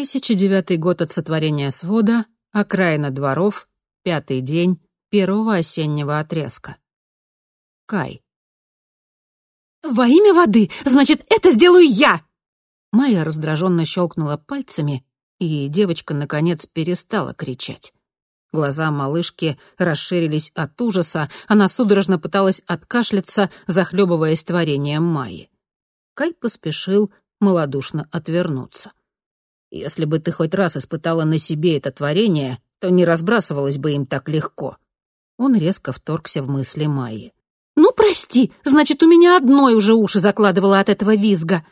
1009 год от сотворения свода, окраина дворов, пятый день первого осеннего отрезка. Кай. «Во имя воды! Значит, это сделаю я!» Майя раздраженно щелкнула пальцами, и девочка, наконец, перестала кричать. Глаза малышки расширились от ужаса, она судорожно пыталась откашляться, захлебываясь творением Майи. Кай поспешил малодушно отвернуться. «Если бы ты хоть раз испытала на себе это творение, то не разбрасывалась бы им так легко». Он резко вторгся в мысли Майи. «Ну, прости, значит, у меня одной уже уши закладывало от этого визга».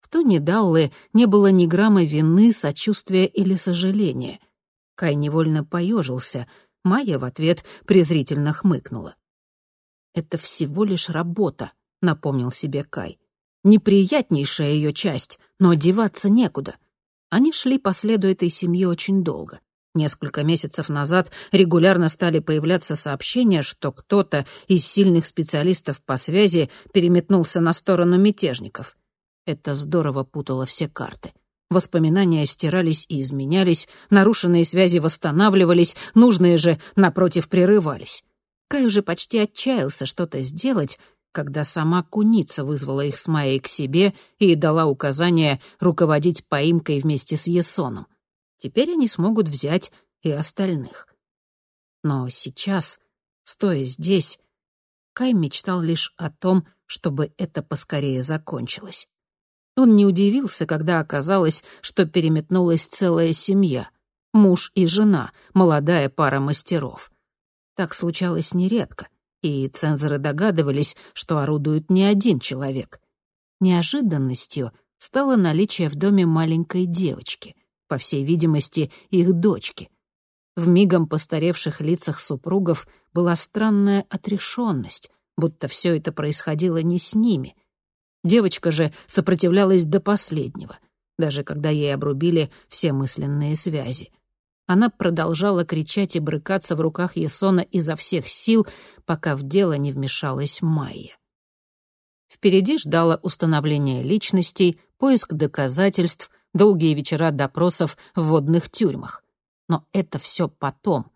В тоне Даллы не было ни грамма вины, сочувствия или сожаления. Кай невольно поежился. Майя в ответ презрительно хмыкнула. «Это всего лишь работа», — напомнил себе Кай. «Неприятнейшая ее часть, но одеваться некуда». Они шли по следу этой семьи очень долго. Несколько месяцев назад регулярно стали появляться сообщения, что кто-то из сильных специалистов по связи переметнулся на сторону мятежников. Это здорово путало все карты. Воспоминания стирались и изменялись, нарушенные связи восстанавливались, нужные же, напротив, прерывались. Кай уже почти отчаялся что-то сделать, когда сама куница вызвала их с Майей к себе и дала указание руководить поимкой вместе с Есоном. Теперь они смогут взять и остальных. Но сейчас, стоя здесь, Кай мечтал лишь о том, чтобы это поскорее закончилось. Он не удивился, когда оказалось, что переметнулась целая семья. Муж и жена, молодая пара мастеров. Так случалось нередко, и цензоры догадывались, что орудует не один человек. Неожиданностью стало наличие в доме маленькой девочки по всей видимости, их дочки. В мигом постаревших лицах супругов была странная отрешенность, будто все это происходило не с ними. Девочка же сопротивлялась до последнего, даже когда ей обрубили все мысленные связи. Она продолжала кричать и брыкаться в руках Есона изо всех сил, пока в дело не вмешалась Майя. Впереди ждало установление личностей, поиск доказательств, долгие вечера допросов в водных тюрьмах. Но это все потом.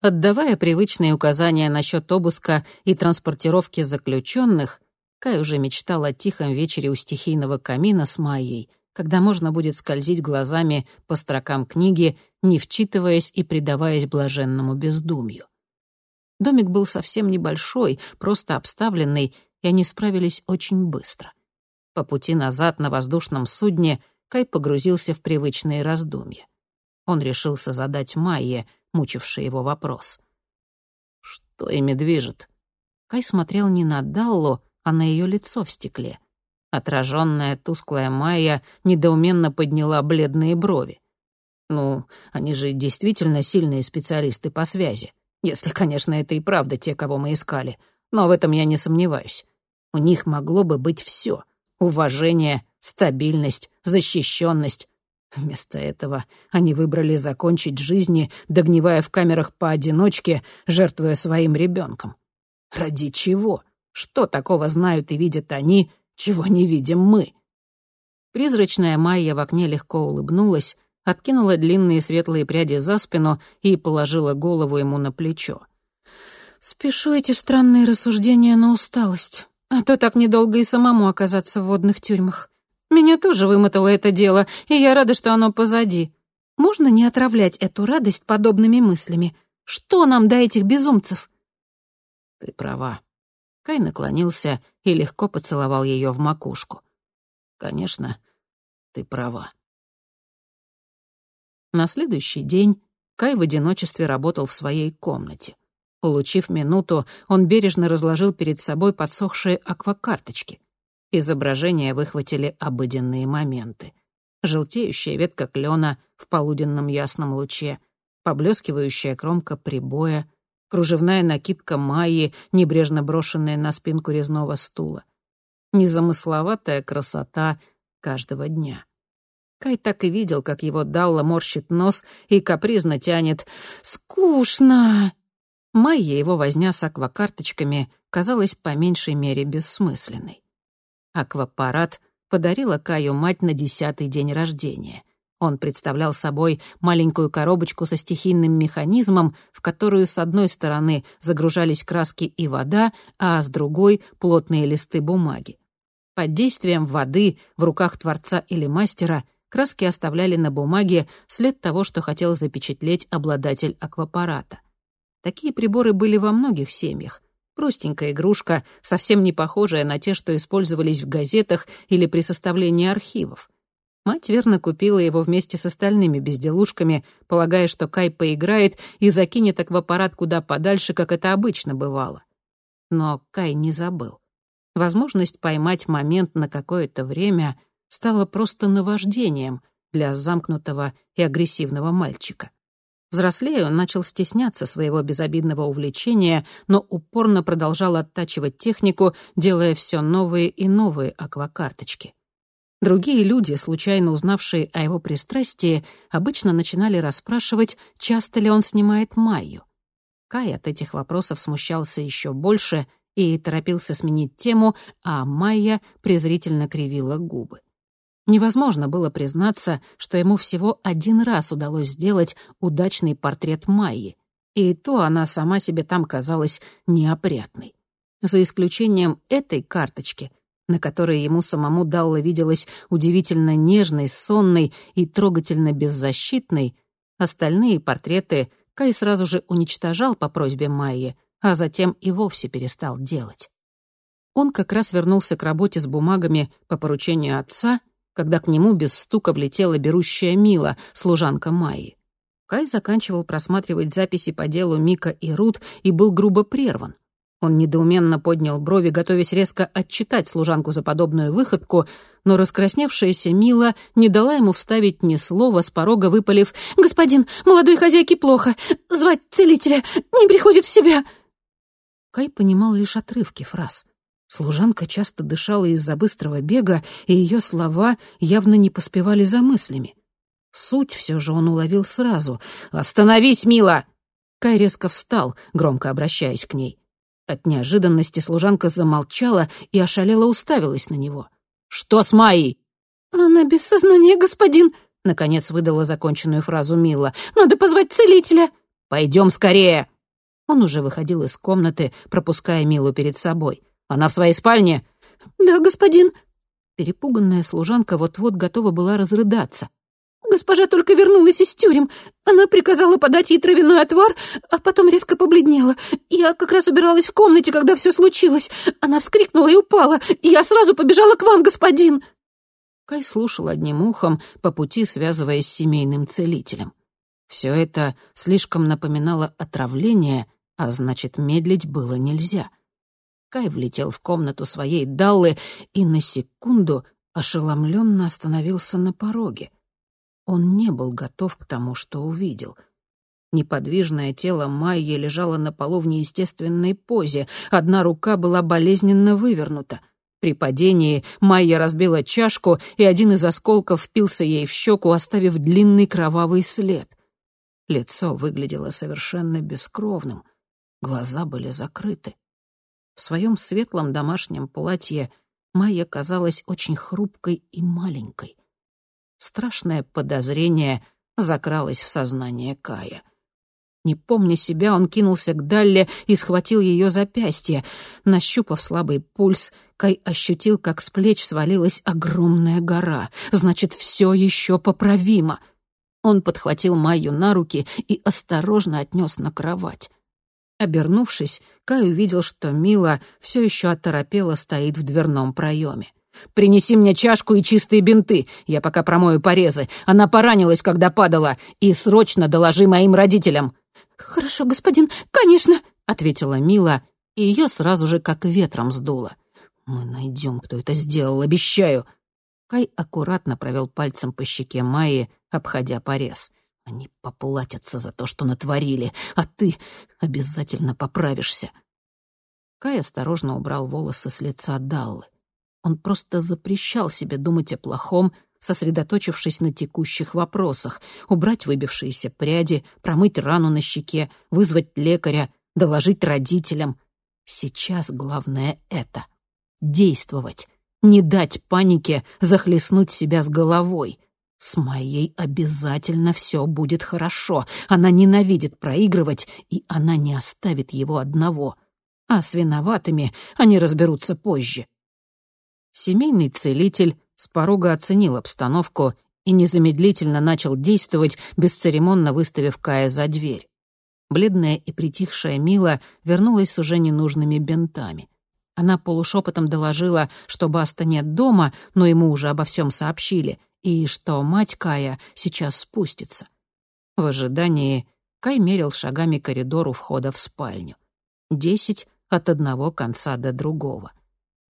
Отдавая привычные указания насчет обыска и транспортировки заключенных, Кай уже мечтал о тихом вечере у стихийного камина с Майей, когда можно будет скользить глазами по строкам книги, не вчитываясь и предаваясь блаженному бездумью. Домик был совсем небольшой, просто обставленный, и они справились очень быстро. По пути назад на воздушном судне — Кай погрузился в привычные раздумья. Он решился задать Майе, мучивший его вопрос. «Что ими движет?» Кай смотрел не на Даллу, а на ее лицо в стекле. Отраженная тусклая Майя недоуменно подняла бледные брови. «Ну, они же действительно сильные специалисты по связи. Если, конечно, это и правда те, кого мы искали. Но в этом я не сомневаюсь. У них могло бы быть все: Уважение, стабильность, защищенность. Вместо этого они выбрали закончить жизни, догнивая в камерах поодиночке, жертвуя своим ребенком. Ради чего? Что такого знают и видят они, чего не видим мы? Призрачная Майя в окне легко улыбнулась, откинула длинные светлые пряди за спину и положила голову ему на плечо. «Спешу эти странные рассуждения на усталость, а то так недолго и самому оказаться в водных тюрьмах. Меня тоже вымотало это дело, и я рада, что оно позади. Можно не отравлять эту радость подобными мыслями? Что нам до этих безумцев?» «Ты права». Кай наклонился и легко поцеловал ее в макушку. «Конечно, ты права». На следующий день Кай в одиночестве работал в своей комнате. Улучив минуту, он бережно разложил перед собой подсохшие аквакарточки. Изображения выхватили обыденные моменты. Желтеющая ветка клена в полуденном ясном луче, поблескивающая кромка прибоя, кружевная накидка Майи, небрежно брошенная на спинку резного стула. Незамысловатая красота каждого дня. Кай так и видел, как его Далла морщит нос и капризно тянет «Скучно!». Майя его возня с аквакарточками казалась по меньшей мере бессмысленной. Аквапарат подарила Каю мать на десятый день рождения. Он представлял собой маленькую коробочку со стихийным механизмом, в которую с одной стороны загружались краски и вода, а с другой — плотные листы бумаги. Под действием воды в руках творца или мастера краски оставляли на бумаге след того, что хотел запечатлеть обладатель аквапарата. Такие приборы были во многих семьях. Простенькая игрушка, совсем не похожая на те, что использовались в газетах или при составлении архивов. Мать верно купила его вместе с остальными безделушками, полагая, что Кай поиграет и закинет аквапарат куда подальше, как это обычно бывало. Но Кай не забыл. Возможность поймать момент на какое-то время стала просто наваждением для замкнутого и агрессивного мальчика. Взрослея, он начал стесняться своего безобидного увлечения, но упорно продолжал оттачивать технику, делая все новые и новые аквакарточки. Другие люди, случайно узнавшие о его пристрастии, обычно начинали расспрашивать, часто ли он снимает Майю. Кай от этих вопросов смущался еще больше и торопился сменить тему, а Майя презрительно кривила губы. Невозможно было признаться, что ему всего один раз удалось сделать удачный портрет Майи, и то она сама себе там казалась неопрятной. За исключением этой карточки, на которой ему самому Далла виделась удивительно нежной, сонной и трогательно беззащитной, остальные портреты Кай сразу же уничтожал по просьбе Майи, а затем и вовсе перестал делать. Он как раз вернулся к работе с бумагами по поручению отца, когда к нему без стука влетела берущая Мила, служанка Майи. Кай заканчивал просматривать записи по делу Мика и Рут и был грубо прерван — он недоуменно поднял брови, готовясь резко отчитать служанку за подобную выходку, но раскрасневшаяся Мила не дала ему вставить ни слова, с порога выпалив «Господин, молодой хозяйке плохо. Звать целителя. Не приходит в себя». Кай понимал лишь отрывки фраз. Служанка часто дышала из-за быстрого бега, и ее слова явно не поспевали за мыслями. Суть все же он уловил сразу. «Остановись, Мила!» Кай резко встал, громко обращаясь к ней. От неожиданности служанка замолчала и ошалела уставилась на него. «Что с Майей?» «Она без сознания, господин», — наконец выдала законченную фразу Мила. «Надо позвать целителя». «Пойдем скорее». Он уже выходил из комнаты, пропуская Милу перед собой. «Она в своей спальне?» «Да, господин». Перепуганная служанка вот-вот готова была разрыдаться. Госпожа только вернулась из тюрем. Она приказала подать ей травяной отвар, а потом резко побледнела. Я как раз убиралась в комнате, когда все случилось. Она вскрикнула и упала, и я сразу побежала к вам, господин». Кай слушал одним ухом, по пути связываясь с семейным целителем. Все это слишком напоминало отравление, а значит, медлить было нельзя. Кай влетел в комнату своей Даллы и на секунду ошеломленно остановился на пороге. Он не был готов к тому, что увидел. Неподвижное тело Майи лежало на полу в неестественной позе. Одна рука была болезненно вывернута. При падении Майя разбила чашку, и один из осколков впился ей в щеку, оставив длинный кровавый след. Лицо выглядело совершенно бескровным. Глаза были закрыты. В своем светлом домашнем платье Майя казалась очень хрупкой и маленькой. Страшное подозрение закралось в сознание Кая. Не помня себя, он кинулся к Далле и схватил ее запястье. Нащупав слабый пульс, Кай ощутил, как с плеч свалилась огромная гора. Значит, все еще поправимо. Он подхватил Майю на руки и осторожно отнес на кровать. Обернувшись, Кай увидел, что Мила все еще оторопела стоит в дверном проеме. Принеси мне чашку и чистые бинты, я пока промою порезы. Она поранилась, когда падала. И срочно доложи моим родителям». «Хорошо, господин, конечно», — ответила Мила, и ее сразу же как ветром сдуло. «Мы найдем, кто это сделал, обещаю». Кай аккуратно провел пальцем по щеке Майи, обходя порез. «Они поплатятся за то, что натворили, а ты обязательно поправишься». Кай осторожно убрал волосы с лица Даллы. Он просто запрещал себе думать о плохом, сосредоточившись на текущих вопросах. Убрать выбившиеся пряди, промыть рану на щеке, вызвать лекаря, доложить родителям. Сейчас главное это — действовать, не дать панике захлестнуть себя с головой. С Майей обязательно все будет хорошо. Она ненавидит проигрывать, и она не оставит его одного. А с виноватыми они разберутся позже. Семейный целитель с порога оценил обстановку и незамедлительно начал действовать, бесцеремонно выставив Кая за дверь. Бледная и притихшая Мила вернулась с уже ненужными бинтами. Она полушепотом доложила, что Баста нет дома, но ему уже обо всем сообщили, и что мать Кая сейчас спустится. В ожидании Кай мерил шагами коридор у входа в спальню. Десять от одного конца до другого.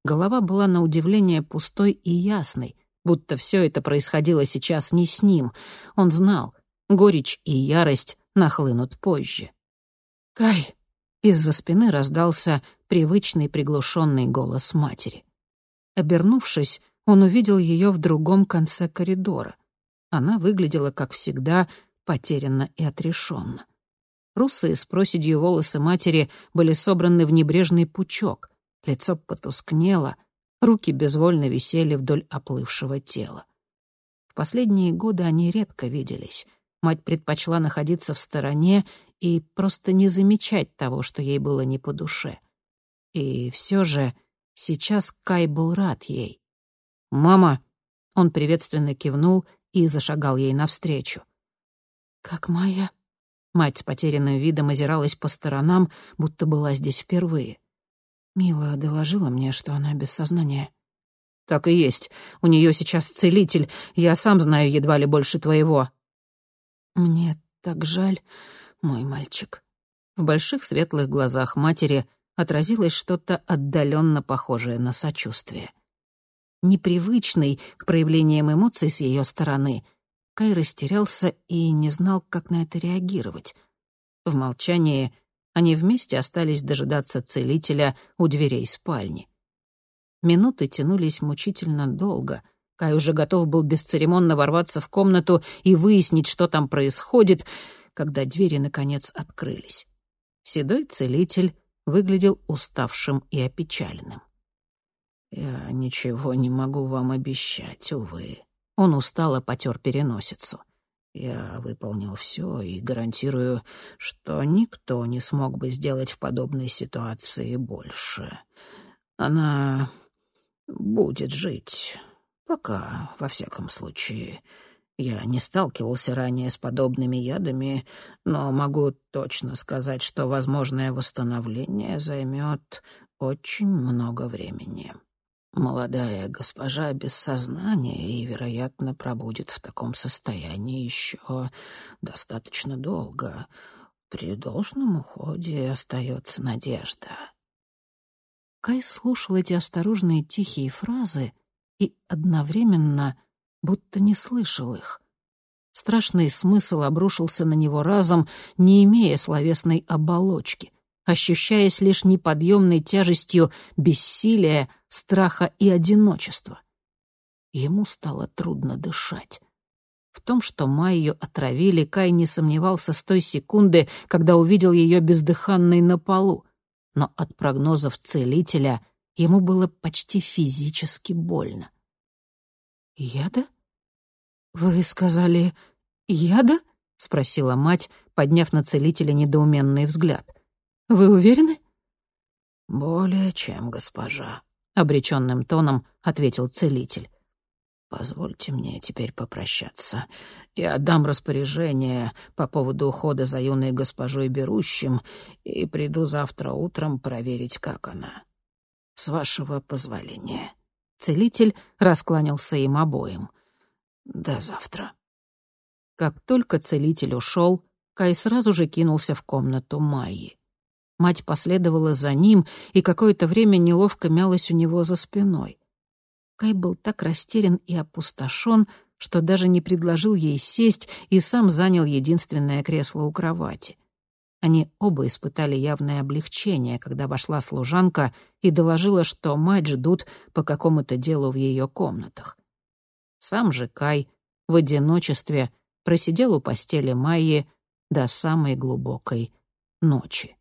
Голова была на удивление пустой и ясной, будто все это происходило сейчас не с ним. Он знал, горечь и ярость нахлынут позже. «Кай!» — из-за спины раздался привычный приглушенный голос матери. Обернувшись, он увидел ее в другом конце коридора. Она выглядела, как всегда, потерянно и отрешенно. Русые с проседью волосы матери были собраны в небрежный пучок, лицо потускнело, руки безвольно висели вдоль оплывшего тела. В последние годы они редко виделись. Мать предпочла находиться в стороне и просто не замечать того, что ей было не по душе. И все же сейчас Кай был рад ей. «Мама!» Он приветственно кивнул и зашагал ей навстречу. «Как моя?» Мать с потерянным видом озиралась по сторонам, будто была здесь впервые. Мила доложила мне, что она без сознания. «Так и есть. У нее сейчас целитель. Я сам знаю едва ли больше твоего». «Мне так жаль, мой мальчик». В больших светлых глазах матери отразилось что-то отдаленно похожее на сочувствие непривычный к проявлениям эмоций с ее стороны, Кай растерялся и не знал, как на это реагировать. В молчании они вместе остались дожидаться целителя у дверей спальни. Минуты тянулись мучительно долго. Кай уже готов был бесцеремонно ворваться в комнату и выяснить, что там происходит, когда двери, наконец, открылись. Седой целитель выглядел уставшим и опечаленным. «Я ничего не могу вам обещать, увы». Он устало потер переносицу. «Я выполнил все и гарантирую, что никто не смог бы сделать в подобной ситуации больше. Она будет жить. Пока, во всяком случае. Я не сталкивался ранее с подобными ядами, но могу точно сказать, что возможное восстановление займет очень много времени». Молодая госпожа без сознания и, вероятно, пробудет в таком состоянии еще достаточно долго. При должном уходе остается надежда. Кай слушал эти осторожные тихие фразы и одновременно будто не слышал их. Страшный смысл обрушился на него разом, не имея словесной оболочки — ощущаясь лишь неподъемной тяжестью бессилия, страха и одиночества. Ему стало трудно дышать. В том, что Майю отравили, Кай не сомневался с той секунды, когда увидел ее бездыханной на полу. Но от прогнозов целителя ему было почти физически больно. «Яда? Вы сказали, яда?» — спросила мать, подняв на целителя недоуменный взгляд. Вы уверены?» «Более чем, госпожа», — обреченным тоном ответил целитель. «Позвольте мне теперь попрощаться. Я отдам распоряжение по поводу ухода за юной госпожой Берущим и приду завтра утром проверить, как она. С вашего позволения». Целитель раскланялся им обоим. «До завтра». Как только целитель ушел, Кай сразу же кинулся в комнату Майи. Мать последовала за ним и какое-то время неловко мялась у него за спиной. Кай был так растерян и опустошен, что даже не предложил ей сесть и сам занял единственное кресло у кровати. Они оба испытали явное облегчение, когда вошла служанка и доложила, что мать ждут по какому-то делу в ее комнатах. Сам же Кай в одиночестве просидел у постели Майи до самой глубокой ночи.